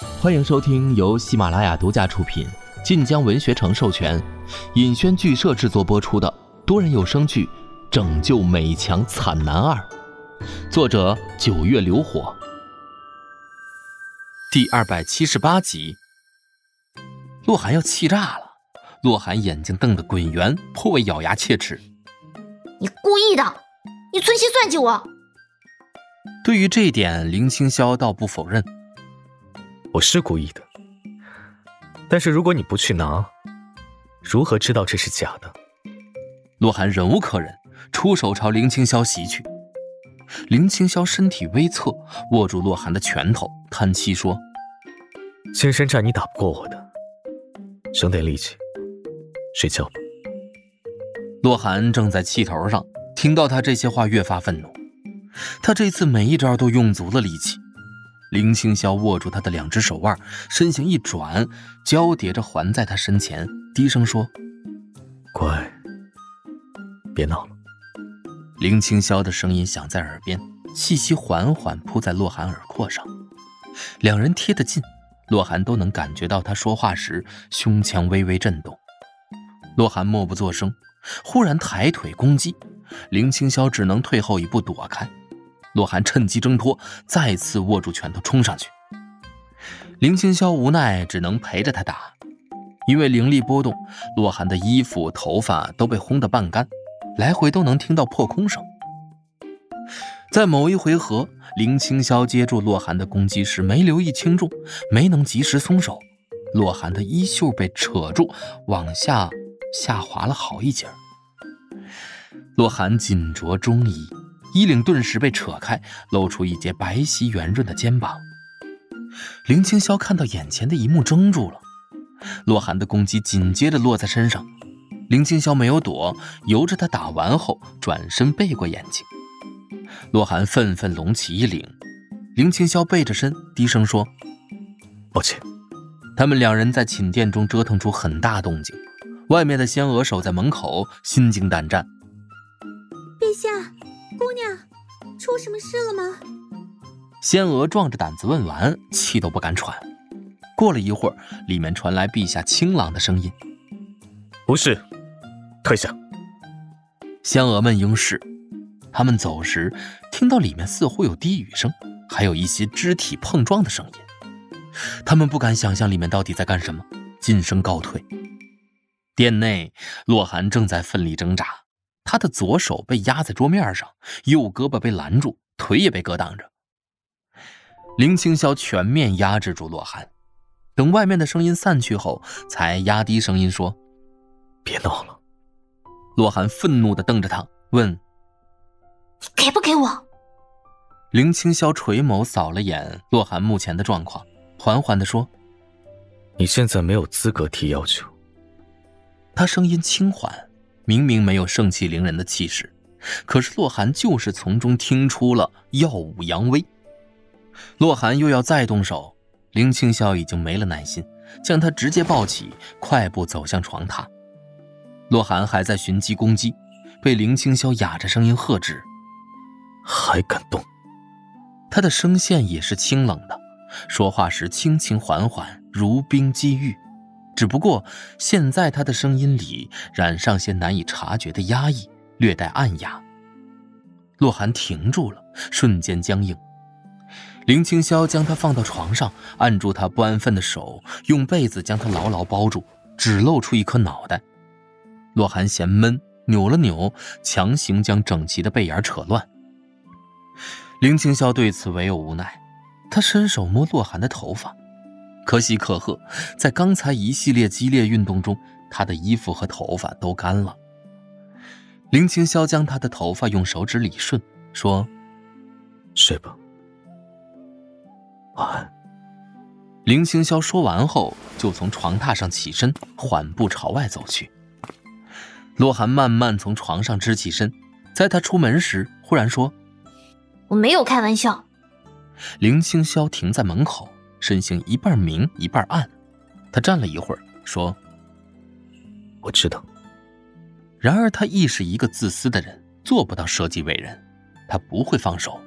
欢迎收听由喜马拉雅独家出品、晋江文学城授权、尹轩剧社制作播出的多人有声剧《拯救美强惨男二》，作者九月流火，第二百七十八集。洛寒要气炸了，洛寒眼睛瞪得滚圆，颇为咬牙切齿。你故意的，你存心算计我。对于这一点，林清霄倒不否认。我是故意的，但是如果你不去拿，如何知道这是假的？洛寒忍无可忍，出手朝林青霄袭去。林青霄身体微侧，握住洛寒的拳头，叹气说：“金山战你打不过我的，省点力气，睡觉吧。”洛寒正在气头上，听到他这些话，越发愤怒。他这次每一招都用足了力气。林青霄握住他的两只手腕，身形一转，交叠着环在他身前，低声说：“乖，别闹了。”林青霄的声音响在耳边，气息缓缓扑在洛寒耳廓上，两人贴得近，洛寒都能感觉到他说话时胸腔微微震动。洛寒默不作声，忽然抬腿攻击，林青霄只能退后一步躲开。洛寒趁机挣脱，再次握住拳头冲上去。林青霄无奈，只能陪着他打。因为灵力波动，洛寒的衣服、头发都被轰得半干，来回都能听到破空声。在某一回合，林青霄接住洛寒的攻击时没留意轻重，没能及时松手，洛寒的衣袖被扯住，往下下滑了好一截。洛寒紧着中衣。衣领顿时被扯开，露出一截白皙圆润的肩膀。林青霄看到眼前的一幕，怔住了。洛寒的攻击紧接着落在身上，林青霄没有躲，由着他打完后转身背过眼睛。洛寒愤愤隆起衣领，林青霄背着身低声说：“抱歉。”他们两人在寝殿中折腾出很大动静，外面的仙娥守在门口，心惊胆战。什么事了吗？仙娥壮着胆子问完，气都不敢喘。过了一会儿，里面传来陛下清朗的声音：“不是，退下。”仙娥们应是。他们走时，听到里面似乎有低语声，还有一些肢体碰撞的声音。他们不敢想象里面到底在干什么，噤声告退。殿内，洛寒正在奋力挣扎。他的左手被压在桌面上，右胳膊被拦住，腿也被格挡着。林青霄全面压制住洛寒，等外面的声音散去后，才压低声音说：“别闹了。”洛寒愤怒地瞪着他，问：“你给不给我？”林青霄垂眸扫了眼洛寒目前的状况，缓缓地说：“你现在没有资格提要求。”他声音轻缓。明明没有盛气凌人的气势，可是洛寒就是从中听出了耀武扬威。洛寒又要再动手，林青霄已经没了耐心，将他直接抱起，快步走向床榻。洛寒还在寻机攻击，被林青霄哑着声音喝止：“还敢动！”他的声线也是清冷的，说话时轻轻缓缓，如冰击玉。只不过现在他的声音里染上些难以察觉的压抑，略带暗哑。洛寒停住了，瞬间僵硬。林青霄将他放到床上，按住他不安分的手，用被子将他牢牢包住，只露出一颗脑袋。洛寒嫌闷，扭了扭，强行将整齐的背眼扯乱。林青霄对此唯有无奈，他伸手摸洛寒的头发。可喜可贺，在刚才一系列激烈运动中，他的衣服和头发都干了。林青霄将他的头发用手指理顺，说：“睡吧，晚安。”林青霄说完后，就从床榻上起身，缓步朝外走去。洛寒慢慢从床上支起身，在他出门时，忽然说：“我没有开玩笑。”林青霄停在门口。身形一半明一半暗，他站了一会儿，说：“我知道。”然而他亦是一个自私的人，做不到舍己为人，他不会放手。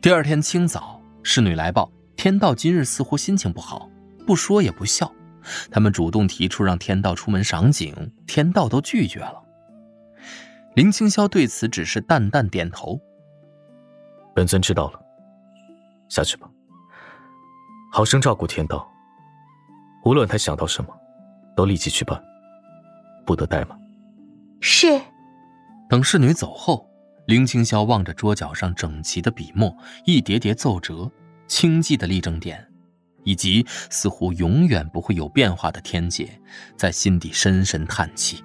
第二天清早，侍女来报，天道今日似乎心情不好，不说也不笑。他们主动提出让天道出门赏景，天道都拒绝了。林清霄对此只是淡淡点头。本尊知道了，下去吧。好生照顾天道，无论他想到什么，都立即去办，不得怠慢。是。等侍女走后，林青霄望着桌角上整齐的笔墨，一叠叠奏折，清寂的立正点，以及似乎永远不会有变化的天界，在心底深深叹气。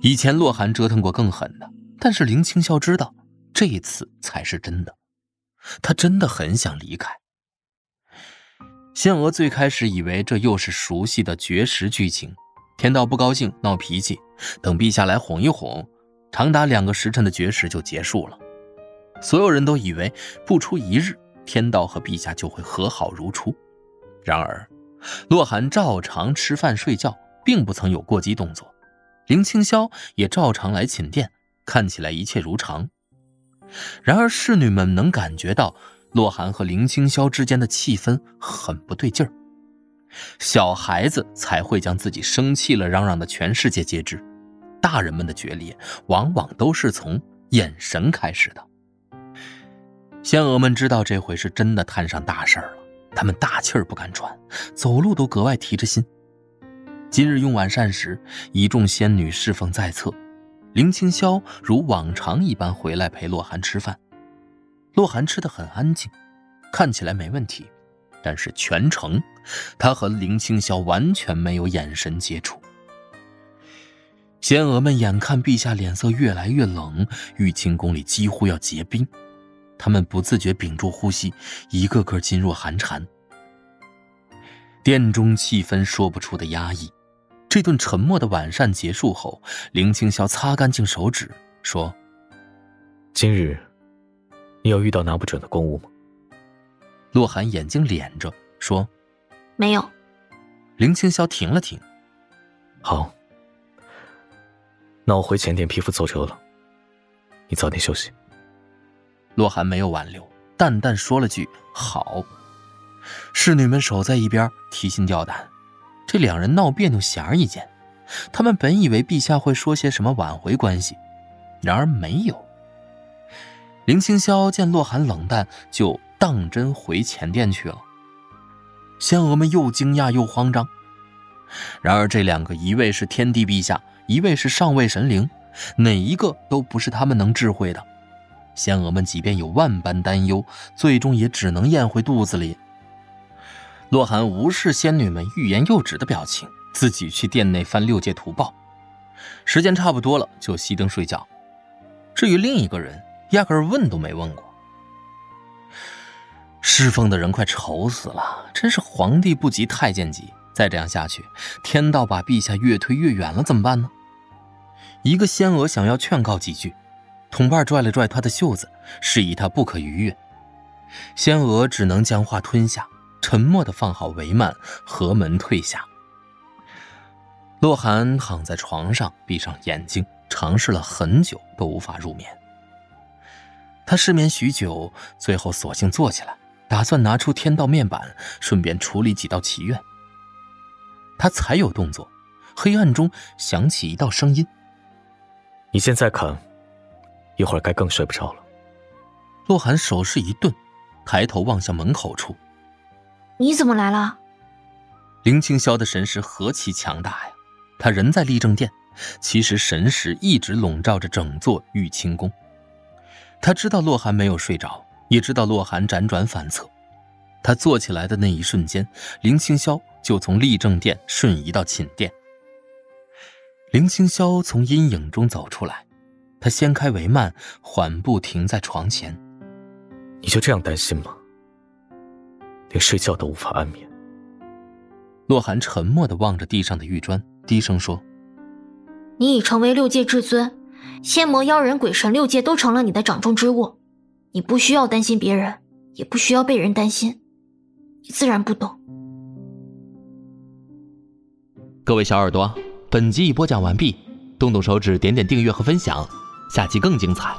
以前洛寒折腾过更狠的，但是林青霄知道，这一次才是真的。他真的很想离开。仙娥最开始以为这又是熟悉的绝食剧情，天道不高兴闹脾气，等陛下来哄一哄，长达两个时辰的绝食就结束了。所有人都以为不出一日，天道和陛下就会和好如初。然而，洛寒照常吃饭睡觉，并不曾有过激动作。林青霄也照常来寝殿，看起来一切如常。然而侍女们能感觉到洛寒和林青霄之间的气氛很不对劲儿。小孩子才会将自己生气了嚷嚷的全世界皆知，大人们的决裂往往都是从眼神开始的。仙娥们知道这回是真的摊上大事儿了，他们大气儿不敢喘，走路都格外提着心。今日用晚膳时，一众仙女侍奉在侧，林青霄如往常一般回来陪洛寒吃饭。洛寒吃的很安静，看起来没问题，但是全程他和林青霄完全没有眼神接触。仙娥们眼看陛下脸色越来越冷，玉清宫里几乎要结冰，他们不自觉屏住呼吸，一个个噤若寒蝉。殿中气氛说不出的压抑。这顿沉默的晚膳结束后，林青霄擦干净手指，说：“今日，你有遇到拿不准的公务吗？”洛寒眼睛敛着说：“没有。”林青霄停了停，好，那我回前殿批复奏折了，你早点休息。洛寒没有挽留，淡淡说了句“好”。侍女们守在一边提心吊胆。这两人闹别扭，显而易见。他们本以为陛下会说些什么挽回关系，然而没有。林青霄见洛寒冷淡，就当真回前殿去了。仙娥们又惊讶又慌张。然而这两个，一位是天帝陛下，一位是上位神灵，哪一个都不是他们能智慧的。仙娥们即便有万般担忧，最终也只能咽回肚子里。洛寒无视仙女们欲言又止的表情，自己去殿内翻六界图报。时间差不多了，就熄灯睡觉。至于另一个人，压根问都没问过。侍奉的人快愁死了，真是皇帝不急太监急。再这样下去，天道把陛下越推越远了，怎么办呢？一个仙娥想要劝告几句，同伴拽了拽他的袖子，示意他不可逾越。仙娥只能将话吞下。沉默的放好帷幔，合门退下。洛寒躺在床上，闭上眼睛，尝试了很久都无法入眠。他失眠许久，最后索性坐起来，打算拿出天道面板，顺便处理几道祈愿。他才有动作，黑暗中响起一道声音：“你现在看，一会儿该更睡不着了。”洛寒手势一顿，抬头望向门口处。你怎么来了？林清霄的神识何其强大呀！他人在立正殿，其实神识一直笼罩着整座玉清宫。他知道洛寒没有睡着，也知道洛寒辗转反侧。他坐起来的那一瞬间，林清霄就从立正殿瞬移到寝殿。林清霄从阴影中走出来，他掀开帷幔，缓步停在床前。你就这样担心吗？连睡觉都无法安眠。洛寒沉默的望着地上的玉砖，低声说：“你已成为六界至尊，仙魔妖人鬼神六界都成了你的掌中之物，你不需要担心别人，也不需要被人担心，你自然不懂。”各位小耳朵，本集已播讲完毕，动动手指，点点订阅和分享，下期更精彩。